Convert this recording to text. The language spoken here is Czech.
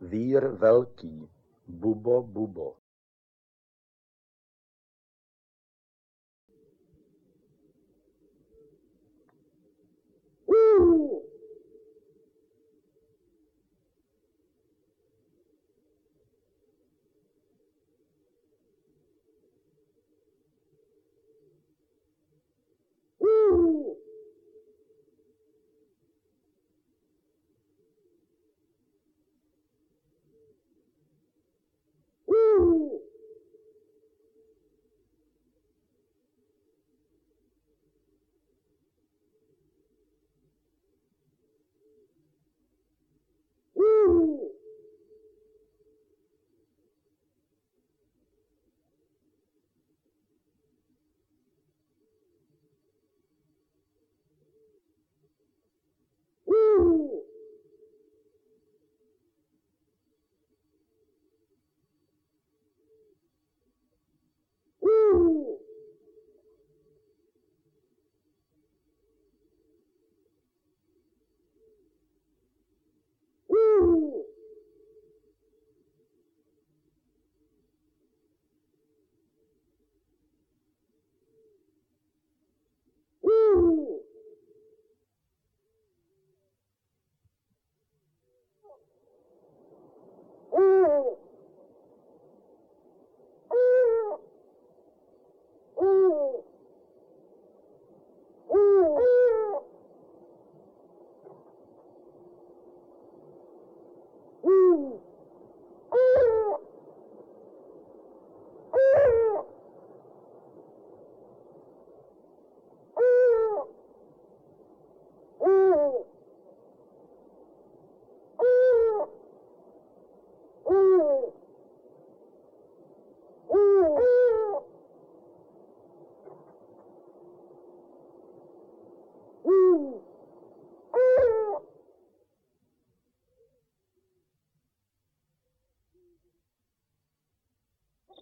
Vír velký, bubo, bubo.